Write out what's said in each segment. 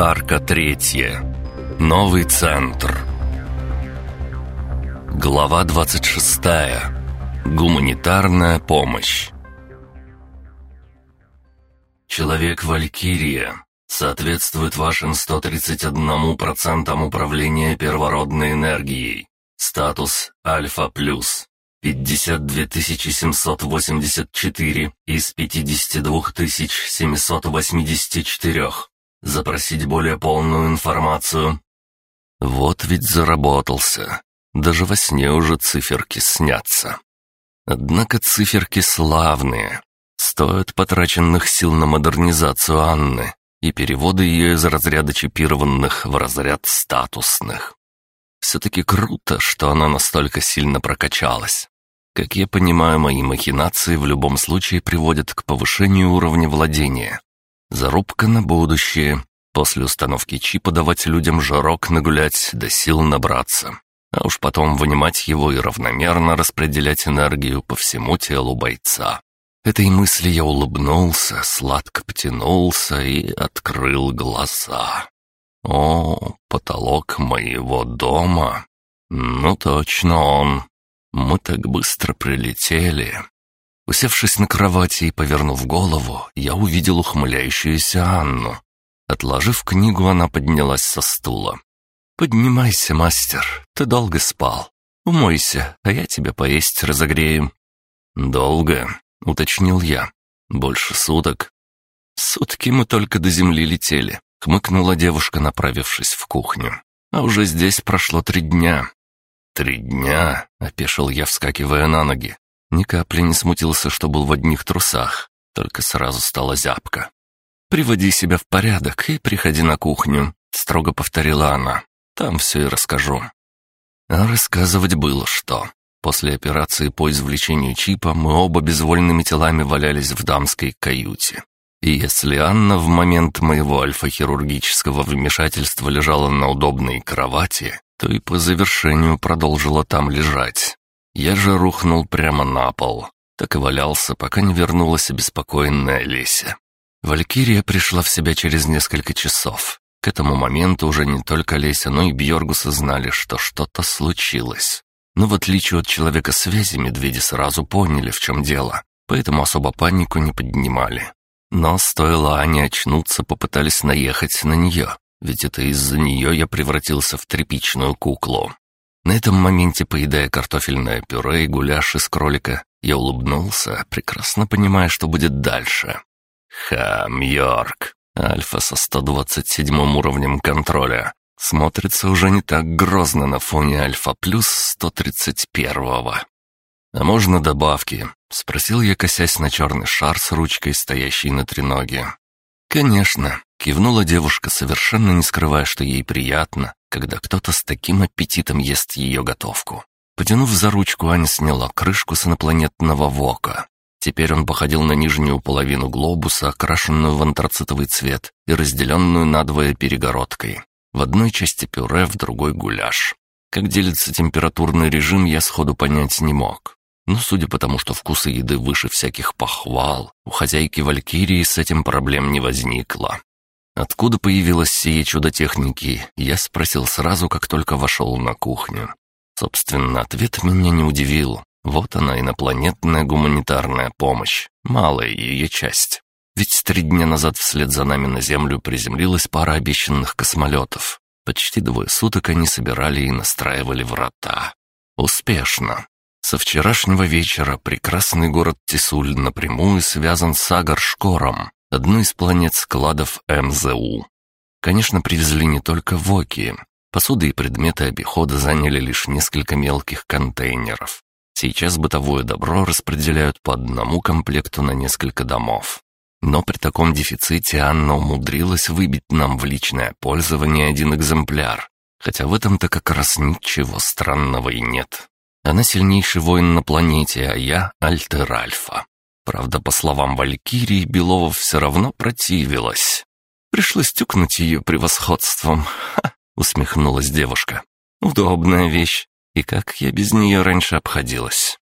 Арка третья. Новый центр. Глава 26. Гуманитарная помощь. Человек-валькирия соответствует вашим 131% управления первородной энергией. Статус Альфа+. плюс 52784 из 52784 запросить более полную информацию. Вот ведь заработался. Даже во сне уже циферки снятся. Однако циферки славные. Стоят потраченных сил на модернизацию Анны и переводы ее из разряда чипированных в разряд статусных. Все-таки круто, что она настолько сильно прокачалась. Как я понимаю, мои махинации в любом случае приводят к повышению уровня владения, Зарубка на будущее. После установки чипа давать людям жирок нагулять, до да сил набраться. А уж потом вынимать его и равномерно распределять энергию по всему телу бойца. Этой мысли я улыбнулся, сладко потянулся и открыл глаза. О, потолок моего дома. Ну точно он. Мы так быстро прилетели. Усевшись на кровати и повернув голову, я увидел ухмыляющуюся Анну. Отложив книгу, она поднялась со стула. «Поднимайся, мастер, ты долго спал. Умойся, а я тебя поесть разогреем. «Долго», — уточнил я. «Больше суток». «Сутки мы только до земли летели», — хмыкнула девушка, направившись в кухню. «А уже здесь прошло три дня». «Три дня?» — опешил я, вскакивая на ноги. Ни капли не смутился, что был в одних трусах, только сразу стала зябко. «Приводи себя в порядок и приходи на кухню», — строго повторила она. «Там все и расскажу». А рассказывать было что. После операции по извлечению чипа мы оба безвольными телами валялись в дамской каюте. И если Анна в момент моего альфа-хирургического вмешательства лежала на удобной кровати, то и по завершению продолжила там лежать. Я же рухнул прямо на пол. Так и валялся, пока не вернулась обеспокоенная Леся. Валькирия пришла в себя через несколько часов. К этому моменту уже не только Леся, но и Бьоргусы знали, что что-то случилось. Но в отличие от человека связи, медведи сразу поняли, в чем дело, поэтому особо панику не поднимали. Но стоило Ане очнуться, попытались наехать на нее, ведь это из-за нее я превратился в тряпичную куклу. На этом моменте, поедая картофельное пюре и гуляш из кролика, я улыбнулся, прекрасно понимая, что будет дальше. Хам Йорк, альфа со 127 уровнем контроля, смотрится уже не так грозно на фоне альфа плюс 131-го. «А можно добавки?» — спросил я, косясь на черный шар с ручкой, стоящей на треноге. «Конечно», Кивнула девушка, совершенно не скрывая, что ей приятно, когда кто-то с таким аппетитом ест ее готовку. Потянув за ручку, Аня сняла крышку с инопланетного вока. Теперь он походил на нижнюю половину глобуса, окрашенную в антрацитовый цвет и разделенную надвое перегородкой. В одной части пюре, в другой гуляш. Как делится температурный режим, я сходу понять не мог. Но судя по тому, что вкусы еды выше всяких похвал, у хозяйки Валькирии с этим проблем не возникло. Откуда появилось сие чудо техники, я спросил сразу, как только вошел на кухню. Собственно, ответ меня не удивил. Вот она, инопланетная гуманитарная помощь, малая ее часть. Ведь три дня назад вслед за нами на Землю приземлилась пара обещанных космолетов. Почти двое суток они собирали и настраивали врата. Успешно. Со вчерашнего вечера прекрасный город Тисуль напрямую связан с Агаршкором, одну из планет-складов МЗУ. Конечно, привезли не только воки. Посуды и предметы обихода заняли лишь несколько мелких контейнеров. Сейчас бытовое добро распределяют по одному комплекту на несколько домов. Но при таком дефиците Анна умудрилась выбить нам в личное пользование один экземпляр, хотя в этом-то как раз ничего странного и нет. Она сильнейший воин на планете, а я — Альтер Альфа. Правда, по словам Валькирии, Белова все равно противилась. Пришлось тюкнуть ее превосходством. Усмехнулась девушка. Удобная вещь. И как я без нее раньше обходилась.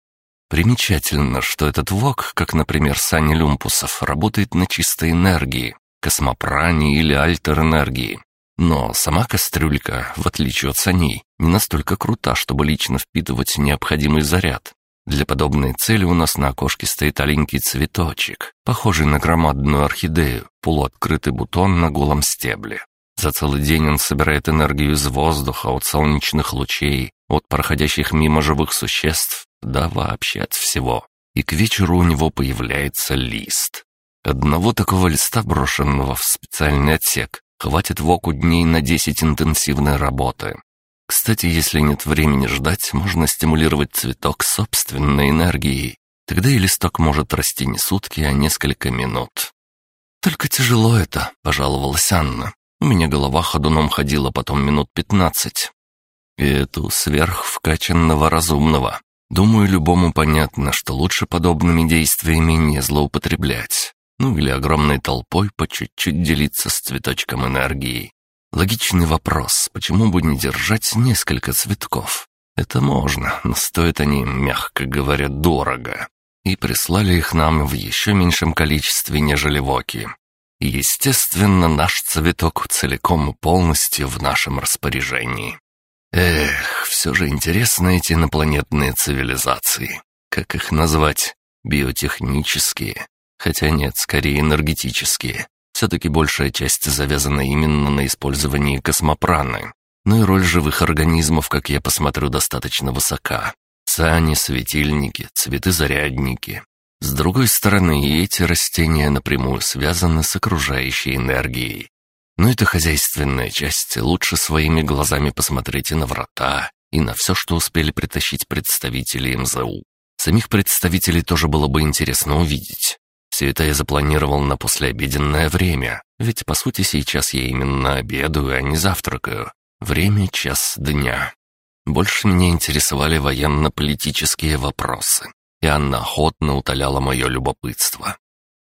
Примечательно, что этот ВОК, как, например, Саня Люмпусов, работает на чистой энергии, космопране или альтер-энергии. Но сама кастрюлька, в отличие от саней, не настолько крута, чтобы лично впитывать необходимый заряд. Для подобной цели у нас на окошке стоит оленький цветочек, похожий на громадную орхидею, полуоткрытый бутон на голом стебле. За целый день он собирает энергию из воздуха, от солнечных лучей, от проходящих мимо живых существ, да вообще от всего. И к вечеру у него появляется лист. Одного такого листа, брошенного в специальный отсек, хватит в дней на 10 интенсивной работы. Кстати, если нет времени ждать, можно стимулировать цветок собственной энергией. Тогда и листок может расти не сутки, а несколько минут. «Только тяжело это», — пожаловалась Анна. «У меня голова ходуном ходила потом минут пятнадцать». И эту сверхвкачанного разумного. Думаю, любому понятно, что лучше подобными действиями не злоупотреблять. Ну или огромной толпой по чуть-чуть делиться с цветочком энергии. Логичный вопрос, почему бы не держать несколько цветков? Это можно, но стоят они, мягко говоря, дорого. И прислали их нам в еще меньшем количестве, нежели воки. Естественно, наш цветок целиком и полностью в нашем распоряжении. Эх, все же интересны эти инопланетные цивилизации. Как их назвать? Биотехнические? Хотя нет, скорее энергетические. Все-таки большая часть завязана именно на использовании космопраны. Но и роль живых организмов, как я посмотрю, достаточно высока. Сани, светильники, цветы-зарядники. С другой стороны, и эти растения напрямую связаны с окружающей энергией. Но это хозяйственная часть, лучше своими глазами посмотрите на врата и на все, что успели притащить представители МЗУ. Самих представителей тоже было бы интересно увидеть. Все это я запланировал на послеобеденное время, ведь, по сути, сейчас я именно обедаю, а не завтракаю. Время — час дня. Больше меня интересовали военно-политические вопросы, и Анна охотно утоляла мое любопытство.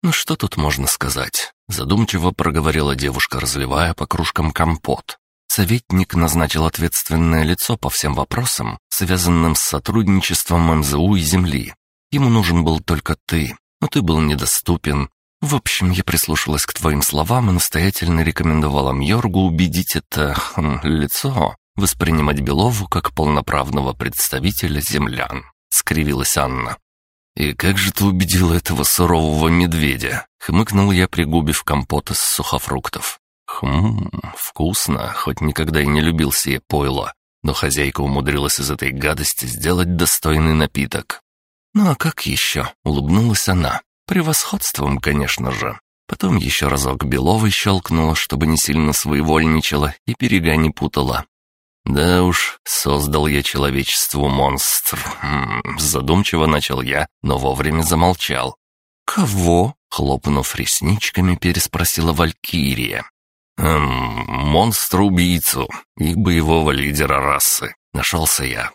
«Ну что тут можно сказать?» — задумчиво проговорила девушка, разливая по кружкам компот. Советник назначил ответственное лицо по всем вопросам, связанным с сотрудничеством МЗУ и Земли. Ему нужен был только ты, но ты был недоступен. В общем, я прислушалась к твоим словам и настоятельно рекомендовала Мьоргу убедить это хм, лицо воспринимать Белову как полноправного представителя землян», — скривилась Анна. «И как же ты убедила этого сурового медведя?» — хмыкнул я, пригубив компот из сухофруктов. «Хм, вкусно, хоть никогда и не любил сие пойло, но хозяйка умудрилась из этой гадости сделать достойный напиток. Ну а как еще? Улыбнулась она. Превосходством, конечно же. Потом еще разок Беловой щелкнула, чтобы не сильно своевольничала и берега не путала. «Да уж, создал я человечеству монстр», «Хм, — задумчиво начал я, но вовремя замолчал. «Кого?» — хлопнув ресничками, переспросила Валькирия. «Эм, монстр-убийцу и боевого лидера расы», — нашелся я.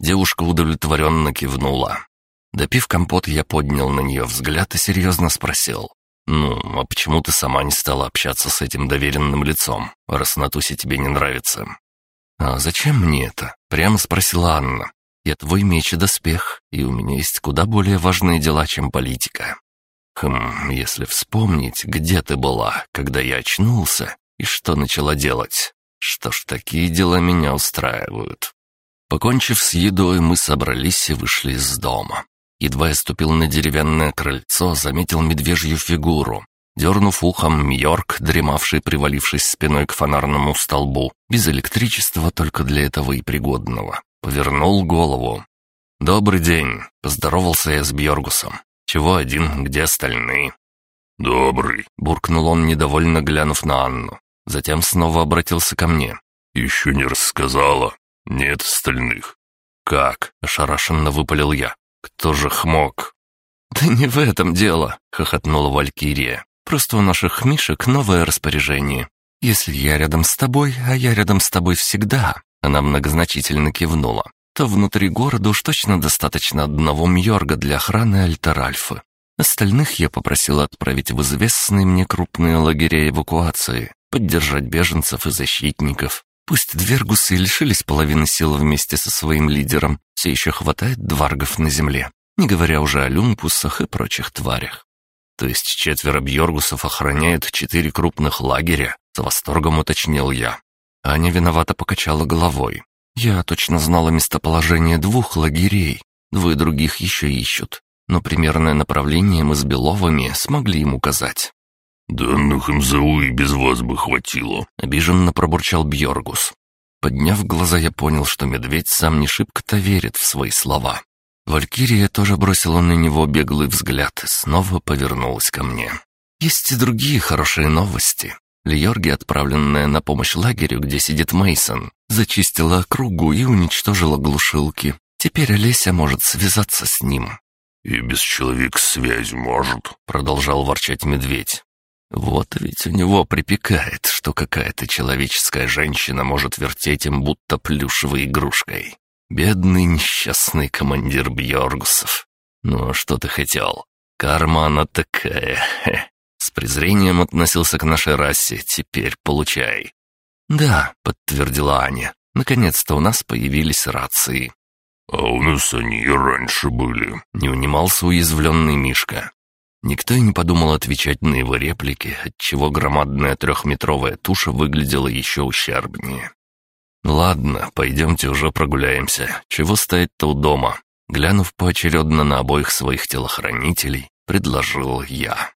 Девушка удовлетворенно кивнула. Допив компот, я поднял на нее взгляд и серьезно спросил. «Ну, а почему ты сама не стала общаться с этим доверенным лицом, раз Натусе тебе не нравится?» «А зачем мне это?» — прямо спросила Анна. «Я твой меч и доспех, и у меня есть куда более важные дела, чем политика». «Хм, если вспомнить, где ты была, когда я очнулся, и что начала делать? Что ж, такие дела меня устраивают». Покончив с едой, мы собрались и вышли из дома. Едва я ступил на деревянное крыльцо, заметил медвежью фигуру. Дернув ухом, Йорк, дремавший, привалившись спиной к фонарному столбу, без электричества только для этого и пригодного, повернул голову. «Добрый день!» — поздоровался я с Бьоргусом. «Чего один, где остальные?» «Добрый!» — буркнул он, недовольно глянув на Анну. Затем снова обратился ко мне. «Еще не рассказала. Нет остальных». «Как?» — ошарашенно выпалил я. Кто же хмог? Да не в этом дело, хохотнула Валькирия. Просто у наших мишек новое распоряжение. Если я рядом с тобой, а я рядом с тобой всегда, она многозначительно кивнула, то внутри города уж точно достаточно одного мьорга для охраны Альтаральфы. Остальных я попросила отправить в известные мне крупные лагеря эвакуации, поддержать беженцев и защитников, Пусть двергусы лишились половины силы вместе со своим лидером, все еще хватает дваргов на земле, не говоря уже о люмпусах и прочих тварях. То есть четверо бьоргусов охраняют четыре крупных лагеря, с восторгом уточнил я. Аня виновато покачала головой. Я точно знала местоположение двух лагерей, двое других еще ищут, но примерное направление мы с Беловыми смогли им указать. «Данных ну, МЗУ и без вас бы хватило», — обиженно пробурчал Бьоргус. Подняв глаза, я понял, что медведь сам не шибко-то верит в свои слова. Валькирия тоже бросила на него беглый взгляд и снова повернулась ко мне. «Есть и другие хорошие новости. Льорги, отправленная на помощь лагерю, где сидит Мейсон, зачистила округу и уничтожила глушилки. Теперь Олеся может связаться с ним». «И без человек связь может», — продолжал ворчать медведь. Вот ведь у него припекает, что какая-то человеческая женщина может вертеть им будто плюшевой игрушкой. Бедный несчастный командир Бьоргусов. Ну, а что ты хотел? Карма она такая. Хе. С презрением относился к нашей расе. Теперь получай. Да, подтвердила Аня. Наконец-то у нас появились рации. «А у нас они и раньше были», — не унимался уязвленный Мишка. Никто и не подумал отвечать на его реплики, отчего громадная трехметровая туша выглядела еще ущербнее. «Ладно, пойдемте уже прогуляемся. Чего стоять-то у дома?» Глянув поочередно на обоих своих телохранителей, предложил я.